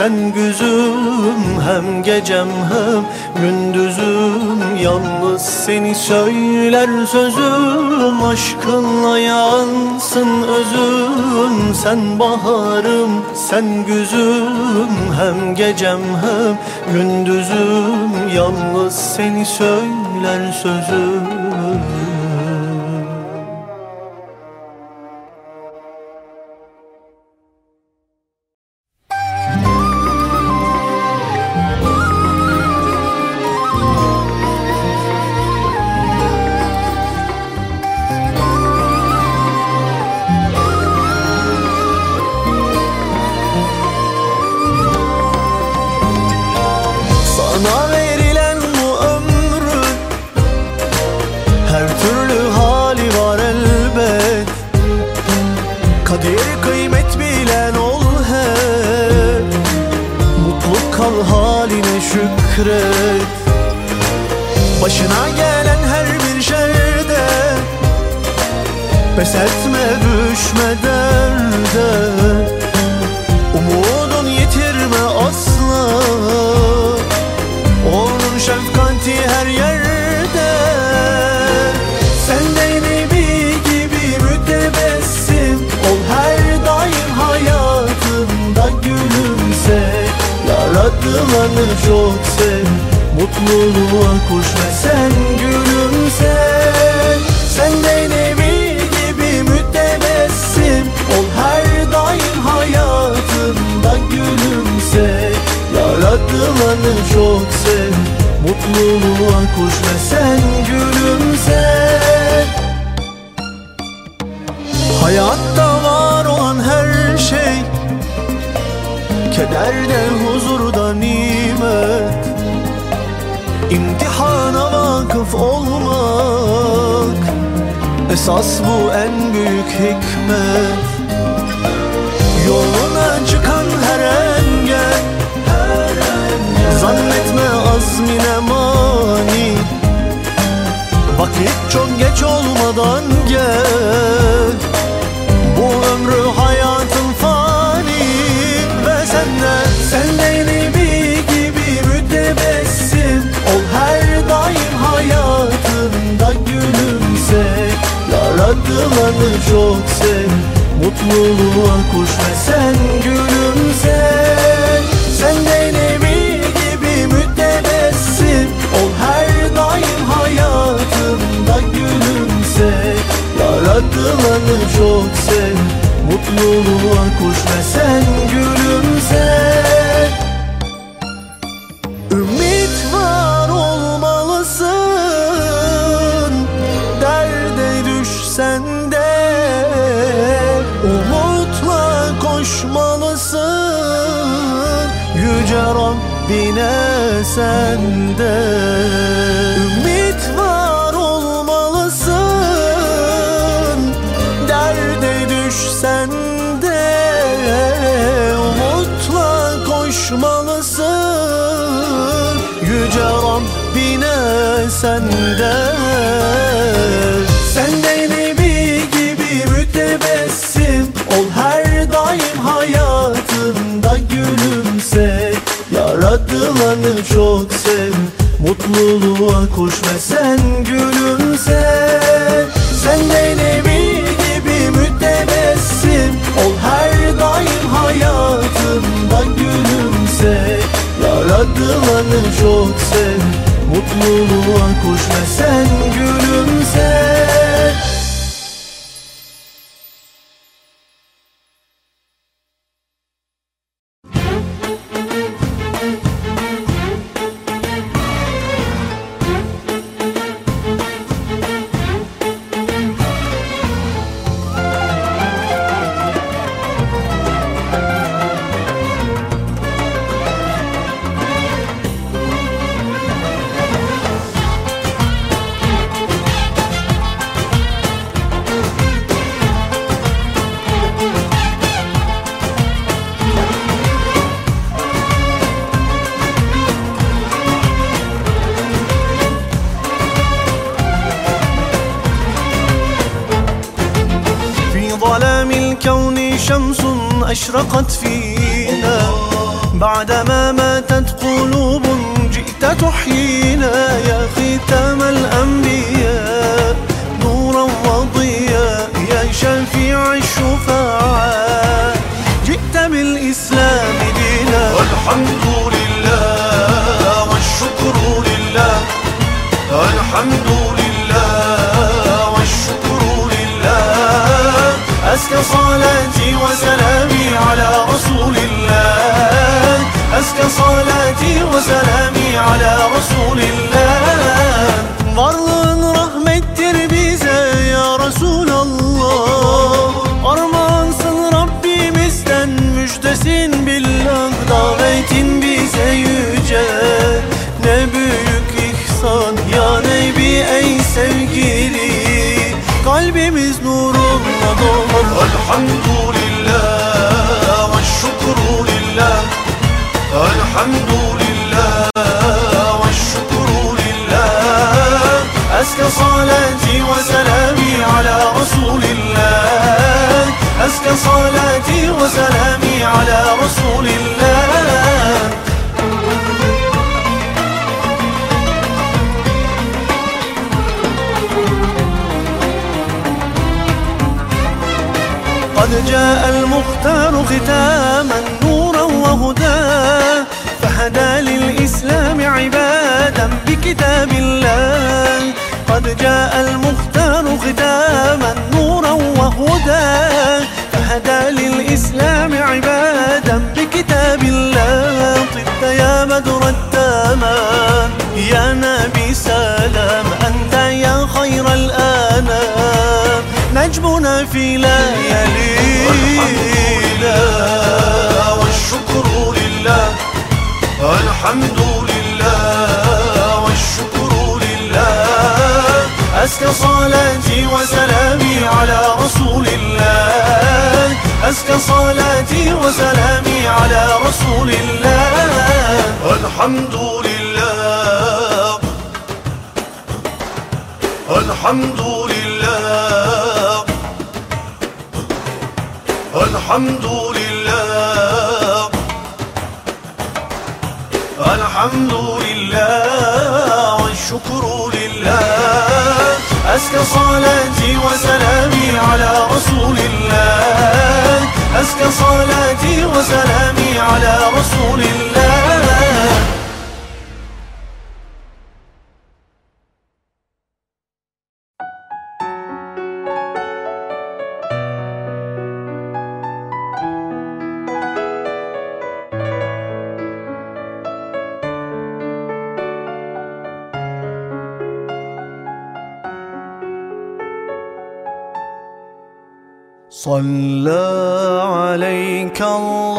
sen güzüm Hem gecem hem gündüzüm Yalnız seni söyler sözüm Aşkınla yansın özüm. Sen baharım, sen güzüm Hem gecem hem gündüzüm Yalnız seni söyler sözüm Kadir kıymet bilen ol hep Mutlu kal haline şükret Başına gelen her bir şerde Pes etme düşme derde. Umudun yitirme asla. Onun şefkati her yerde tatlılarını çok sev Mutluluğa koş ve sen gülümse. Sen denevi gibi mütebessim Ol her daim hayatında gülümse. Yarattılarını çok sev Mutluluğa koş ve sen gülümse. Hayatta var olan her şey Kederde huzur olmak Esas bu en büyük hikmet. Yoluna çıkan her engel. Zannetme azmine mani. Vakit çok geç olmadan gel Sev Mutluluğa koş ve sen gülümse. Senden evi gibi mütebessim Ol her daim hayatımda gülümse. Yaratılanı çok sev Mutluluğa koş ve sen gülümse Yüce Rabbine sende. Ümit var olmalısın. Derde düşsen de Umutla koşmalısın. Yüce Rabbine sende Yaratılanı çok sev. Mutluluğa koş ve sen gülümse. Senden evi gibi mütebessim Ol her daim hayatında gülümse. Yaratılanı çok sev. Mutluluğa koş ve sen gülümse أزكى الحمد لله والشكر لله. الحمد لله والشكر لله. صلاتي وسلامي على رسول الله. أزكى صلاتي وسلامي على رسول الله. قد جاء المختار ختاما نورا وهدى. فهدى للإسلام عبادا بكتاب الله. قد جاء المختار ختاما نورا وهدى. فهدى للإسلام عبادا بكتاب الله. طبت يا بدر التمام يا نبي سلام أنت يا خير الأنام. نجمنا في ليالينا أزكى صلاتي وسلامي على رسول الله. أزكى صلاتي وسلامي على رسول الله. الحمد لله. الحمد لله. الحمد لله. الحمد لله. والشكر أزكى صلاتي وسلامي على رسول الله. أزكى صلاتي وسلامي على رسول الله. صلى عليك الله.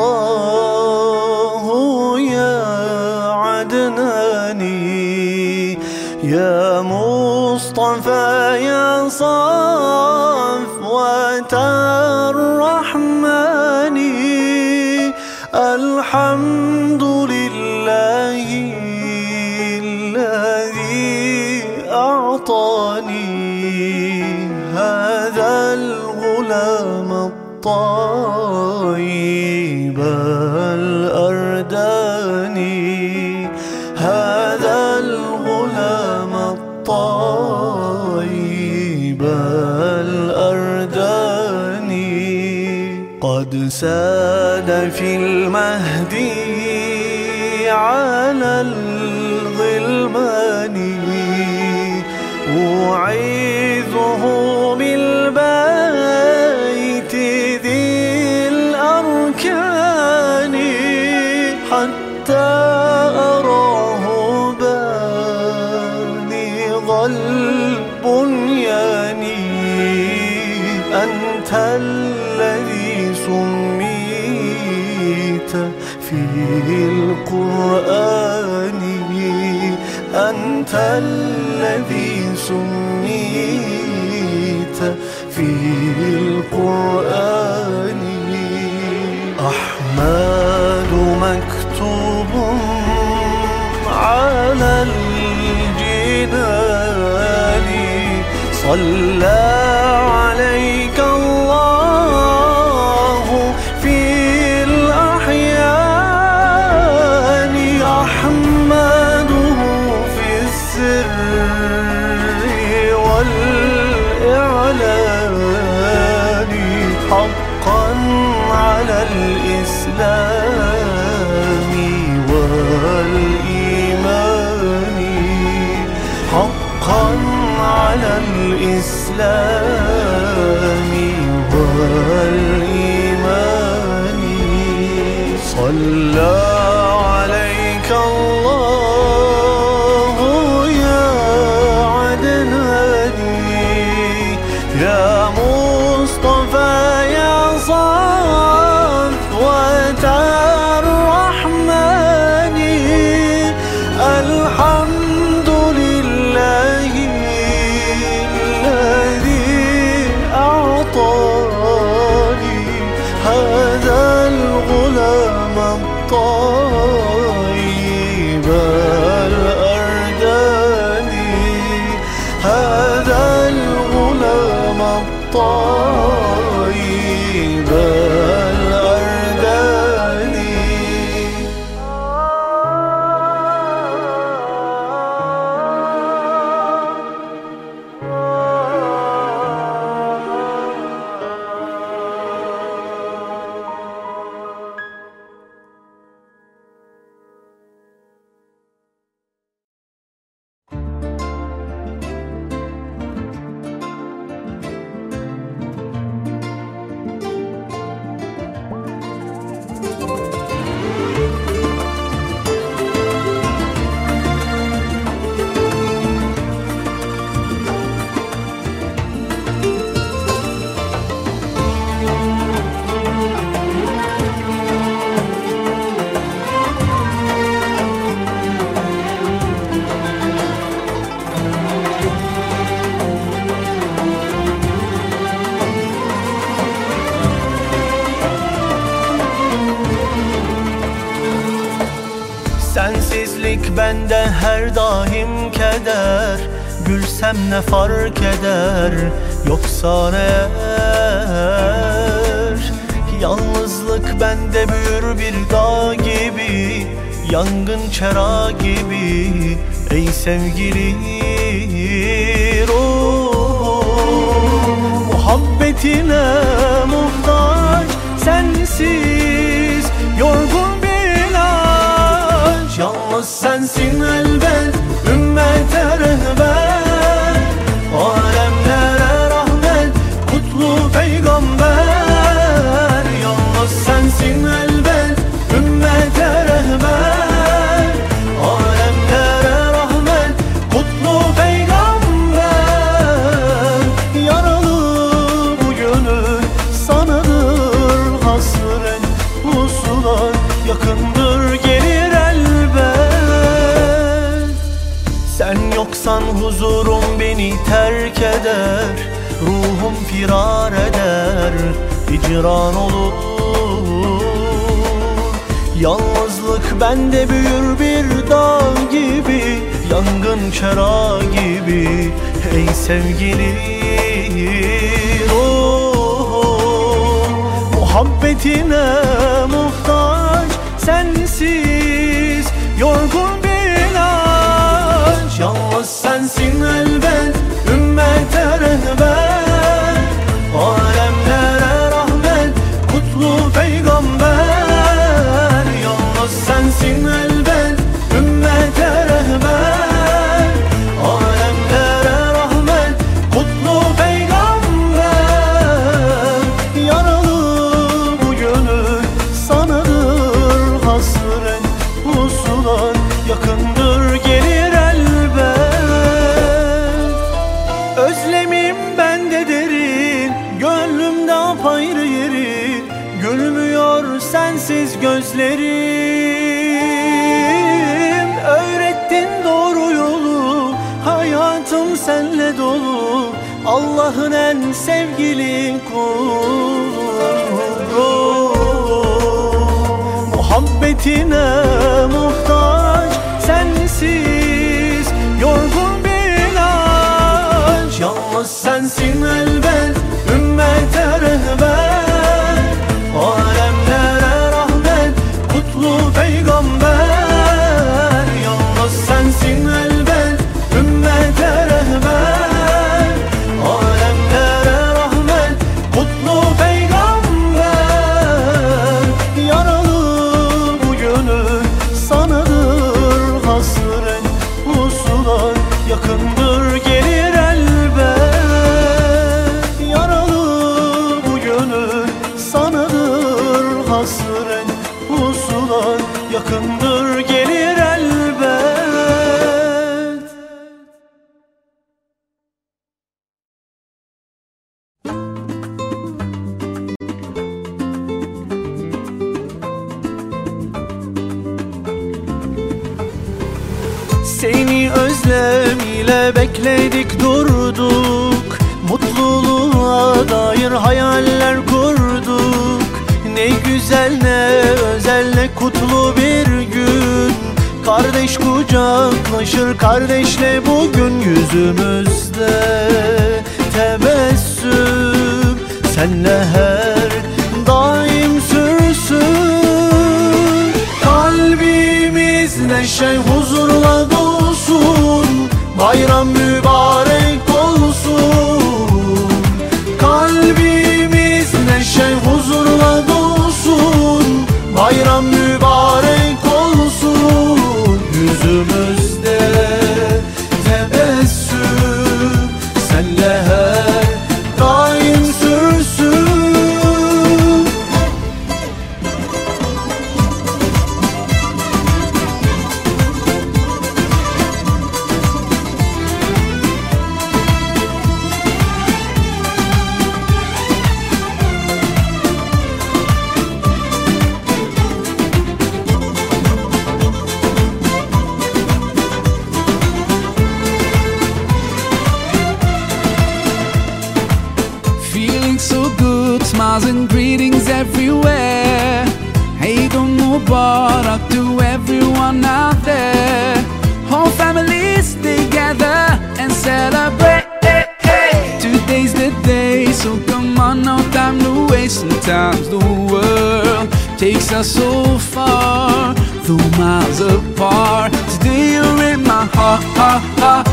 ساد في المهدي القرآن أنت الذي سميت في القرآن أحمد مكتوب على الجنان صلى الإسلام والإيمان. صلى Gülsem ne fark eder Yoksa ne er Yalnızlık bende büyür bir dağ gibi Yangın çera gibi. Ey sevgili ruhum Muhabbetine sevgili oh, oh, oh, Muhabbetine sensiz gözlerim. Öğrettin doğru yolu Hayatım senle dolu. Allah'ın en sevgili kulu. Muhabbetine muhtaç sensiz bekledik durduk. Mutluluğa dair hayaller kurduk. Ne güzel ne özel ne kutlu bir gün. Kardeş kucaklaşır kardeşle bugün yüzümüzde. Tebessüm senle her daim sürsün. Kalbimiz neşe huzurla Bayram mübarek olsun. Kalbimiz neşe huzurla dolsun. Bayram mübarek olsun. Yüzümüzde takes us so far, though miles apart. Today you're in my heart, heart, heart,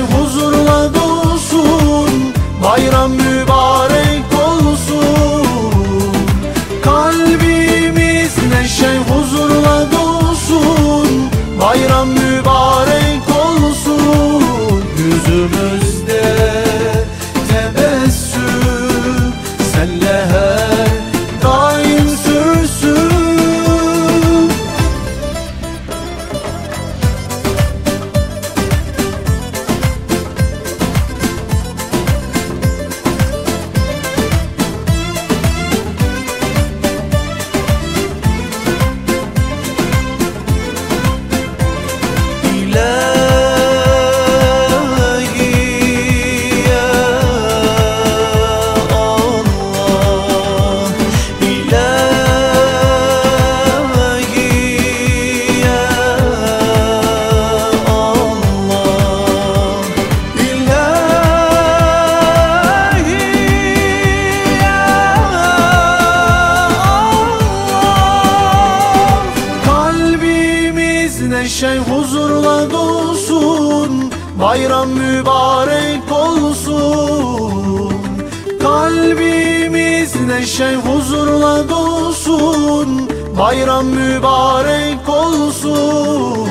huzurla dolsun Bayram mübarek neşe huzurla dolsun. Bayram mübarek olsun.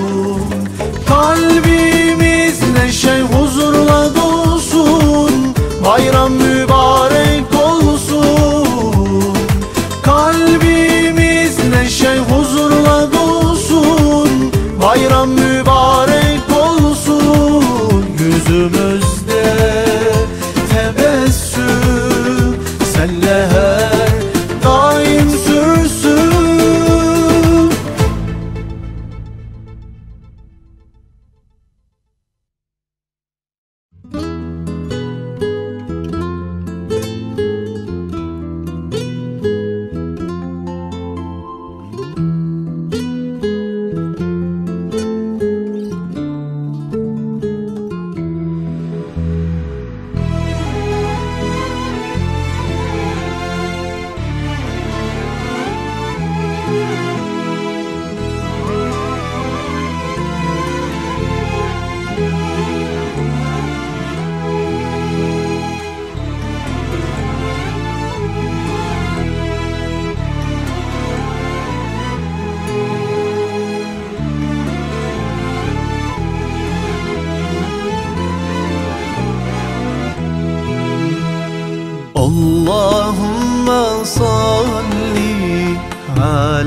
Kalbimiz neşe huzurla dolsun. Bayram mübarek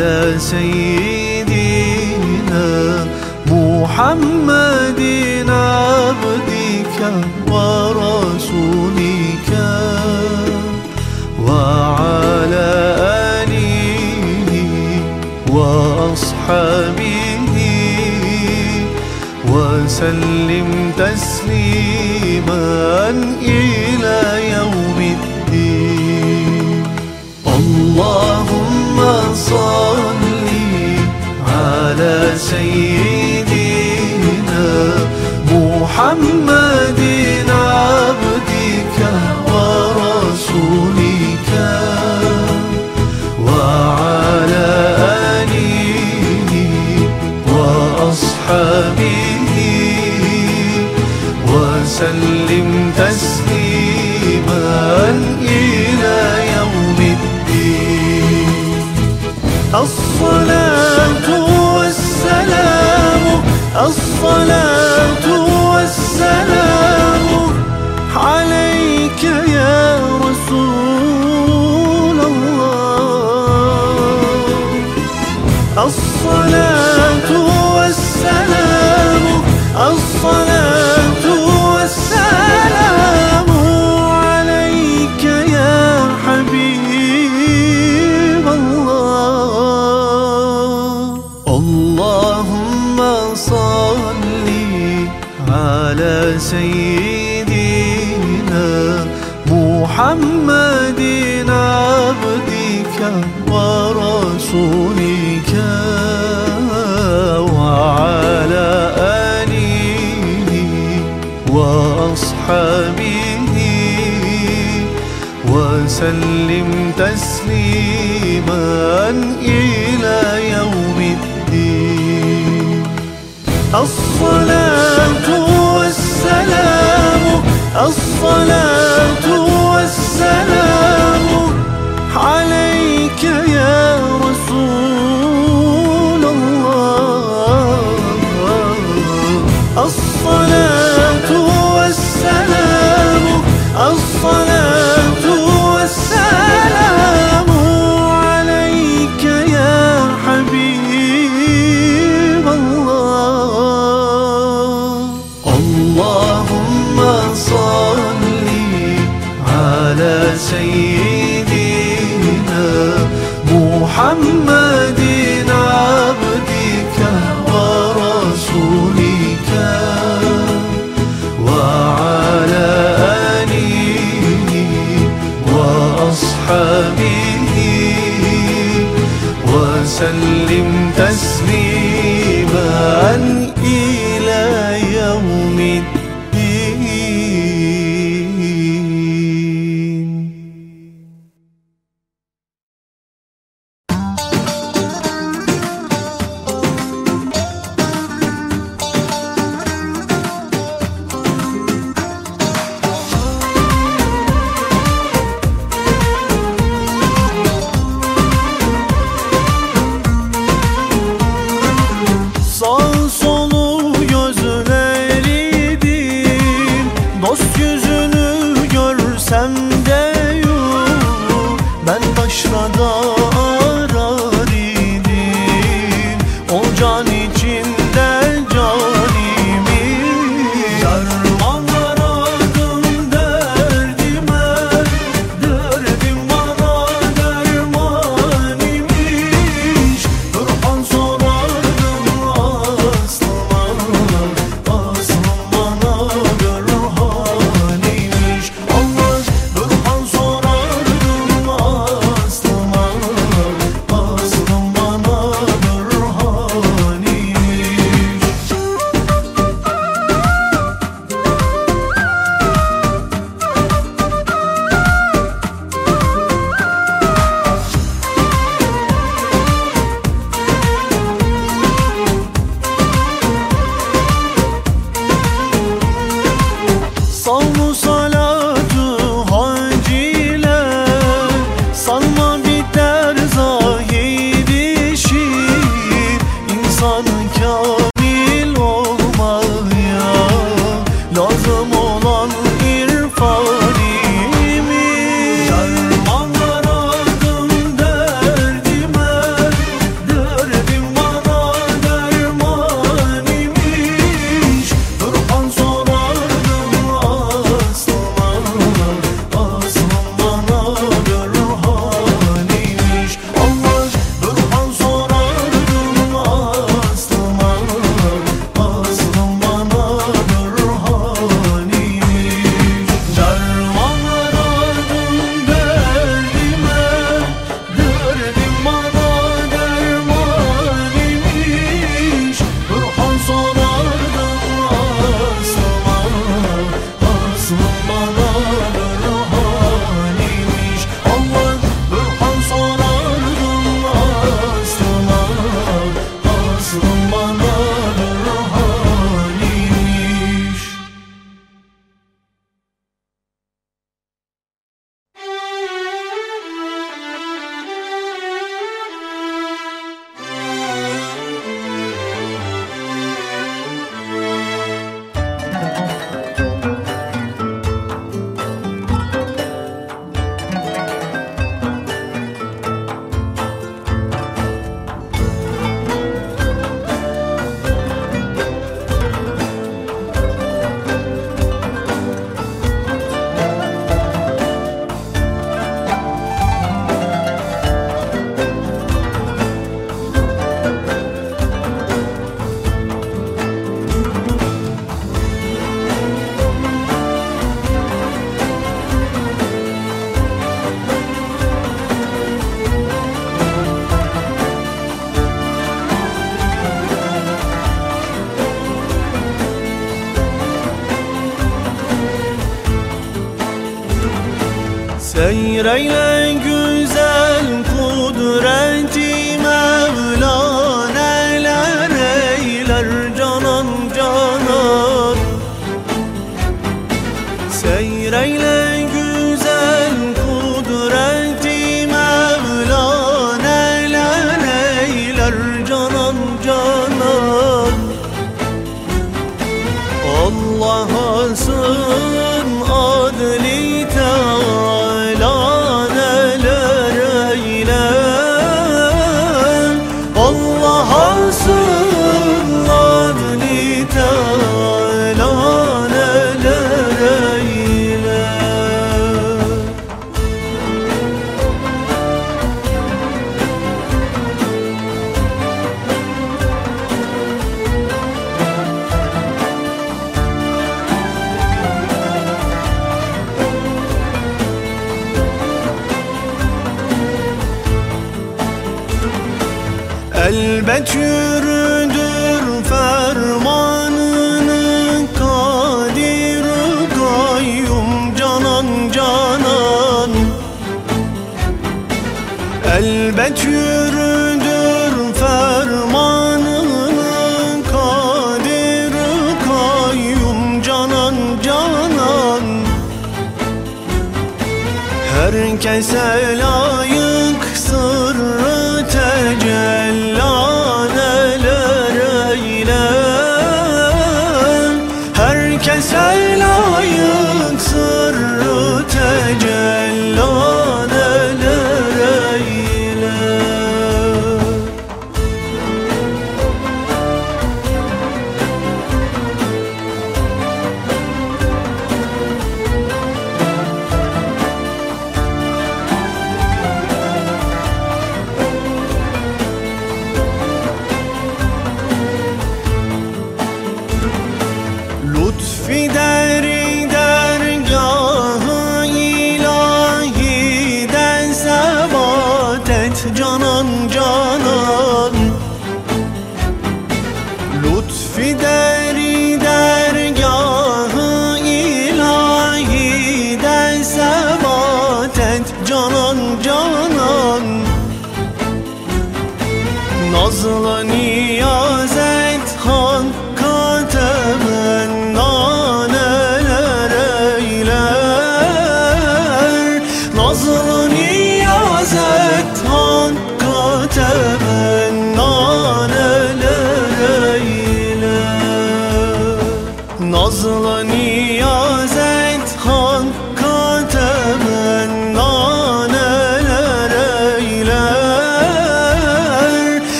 على سيدنا محمد عبدك ورسولك. وعلى آله وأصحابه وسلم تسليما إلى يوم الدين. اللهم سيدنا محمد عبدك ورسولك وعلى آله وأصحابه وسلم وسلم تسليما إلى 等你。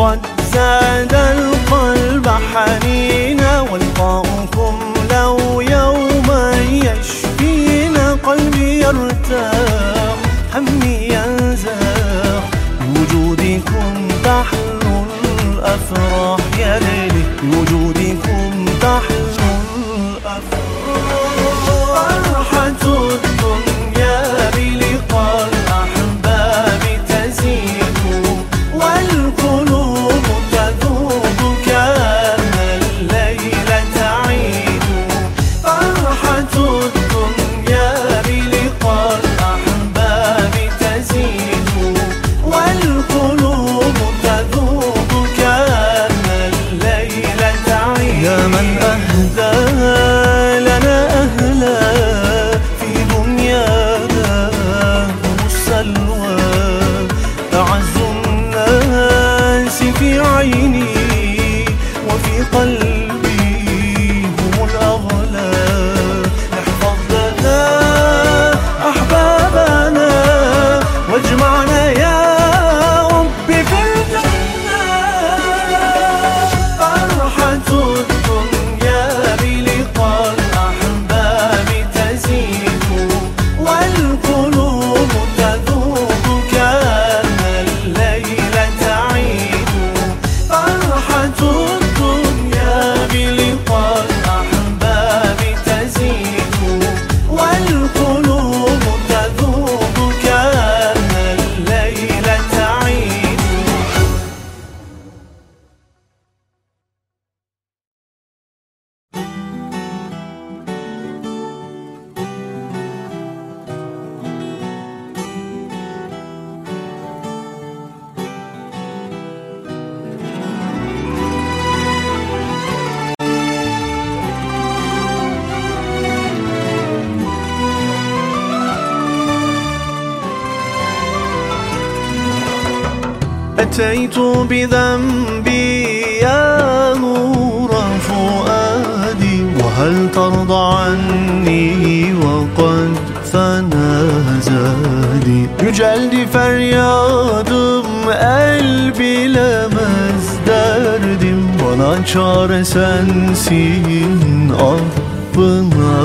قد زاد القلب حنينا ولقاؤكم لو يوما يشفينا قلبي يرتاح همي ينزاح. بوجودكم تحلو الأفراح يا ليلي. بذنبي يا نور فؤادي وهل ترضى عني وقد فنى زادي Yüceldi feryadım el bilemez derdim Bana çare sensin affına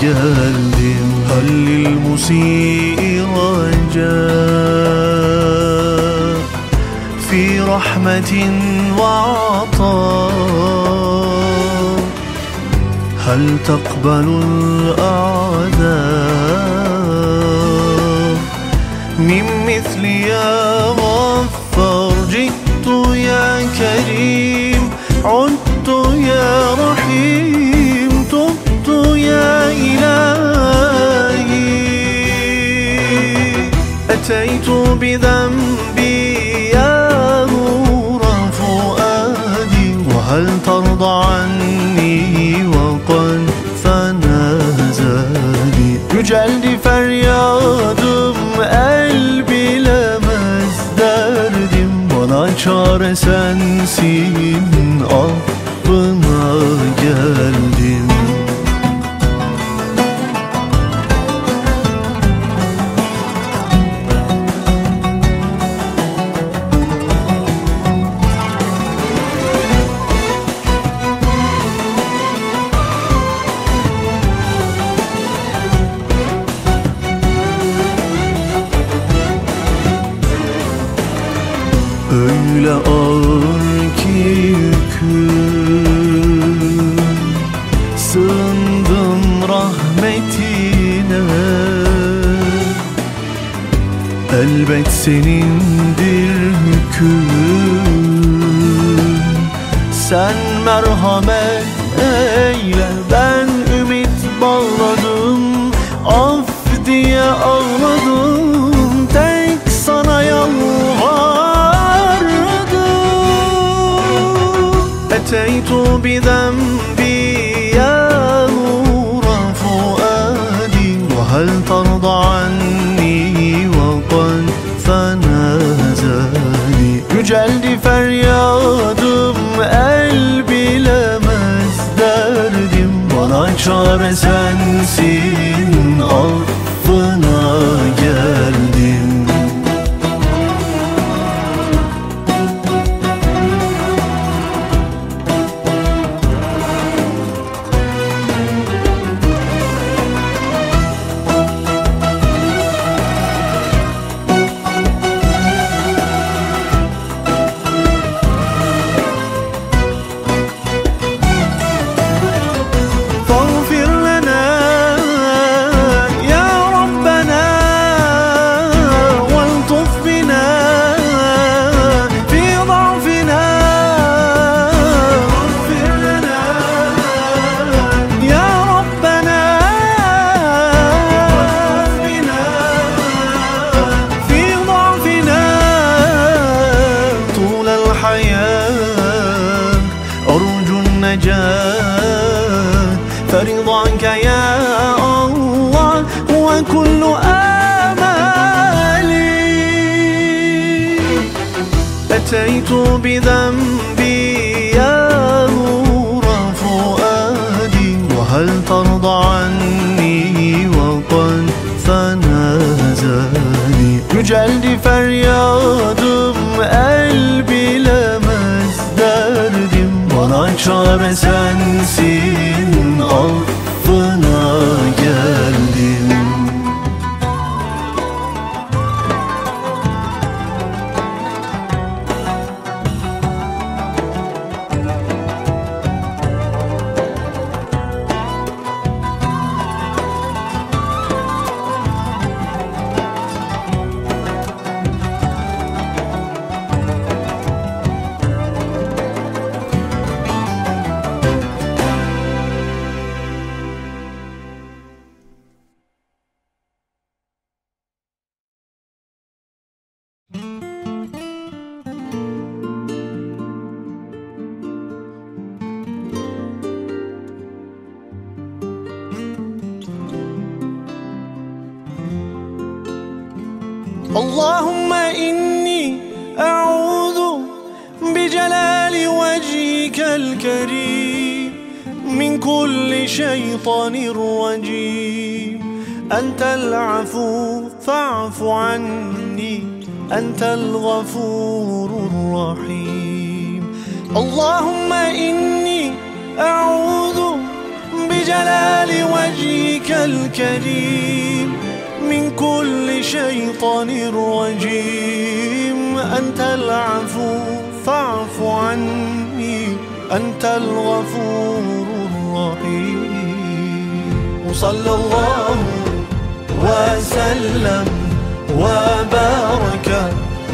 geldim Hallil musii raca رحمة وعطاء. هل تقبل الأعذار من مثل يا غفار جئت يا كريم عدت يا رحيم تبت يا إلهي. أتيت بذنبي وهل ترضى عني وقد فنى زادي Yüceldi feryadım el bilemez derdim Bana çare sensin affına geldim rahmetine Elbet senindir hüküm Sen merhamet eyle Ben ümit bağladım. Af diye ağladım Tek sana yalvardım. Eteytu bidem فؤادي وهل ترضى عني وقد فنى زادي Yüceldi feryadım el bilemez derdim Bana çare sensin affına geldim feryadım el bilemez derdim. Bana çare sensin اللهم إني أعوذ بجلال وجهك الكريم من كل شيطان رجيم أنت العفو فاعف عني. أنت الغفور الرحيم. اللهم إني أعوذ بجلال وجهك الكريم. من كل شيطان رجيم أنت العفو فاعف عني. أنت الغفور الرحيم. وصلى الله وسلم وبارك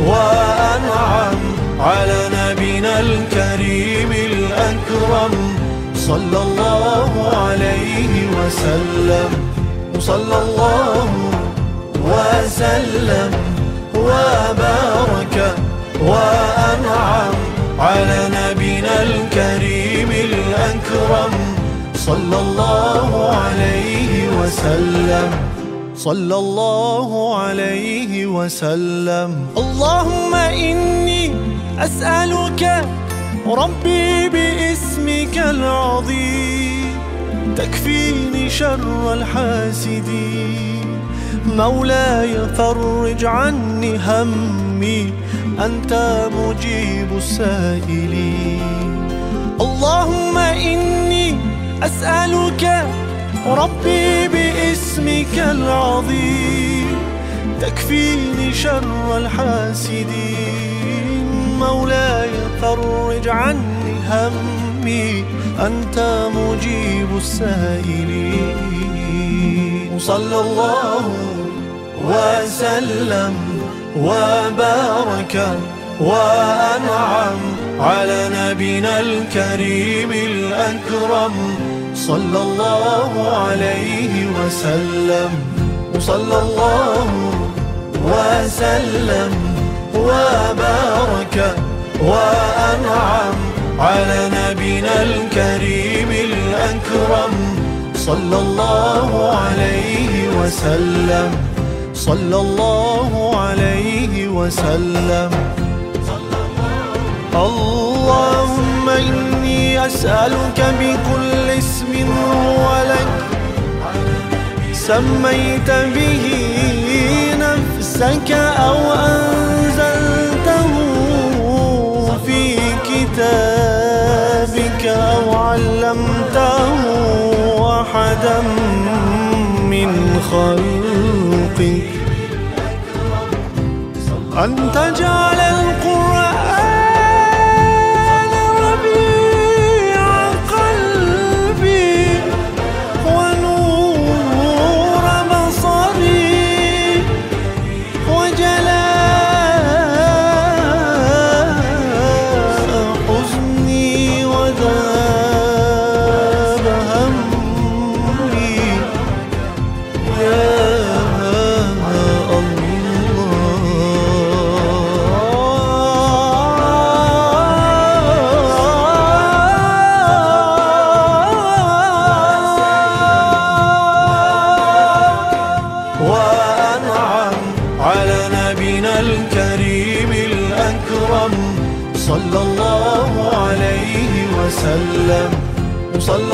وأنعم على نبينا الكريم الأكرم. صلى الله عليه وسلم. وصلى الله وسلم وبارك وأنعم على نبينا الكريم الأكرم صلى الله عليه وسلم. صلى الله عليه وسلم. اللهم إني أسألك ربي باسمك العظيم. تكفيني شر الحاسدين. مولاي فرج عني همي أنت مجيب السائلين اللهم إني أسألك ربي باسمك العظيم تكفيني شر الحاسدين. مولاي فرج عني همي أنت مجيب السائلين. وصلى الله وسلم وبارك وأنعم على نبينا الكريم الأكرم صلى الله عليه وسلم. وصلى الله وسلم وبارك وأنعم على نبينا الكريم الأكرم صلى الله عليه وسلم. صلى الله عليه وسلم. اللهم إني أسألك بكل اسم هو لك. سميت به نفسك أو أنزلته في كتابك أو علمته أحدا من خلقك أن تجعل القرآن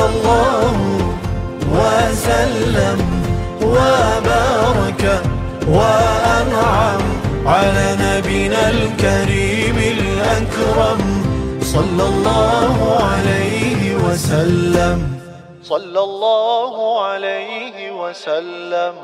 صلى الله وسلم وبارك وأنعم على نبينا الكريم الأكرم صلى الله عليه وسلم صلى الله عليه وسلم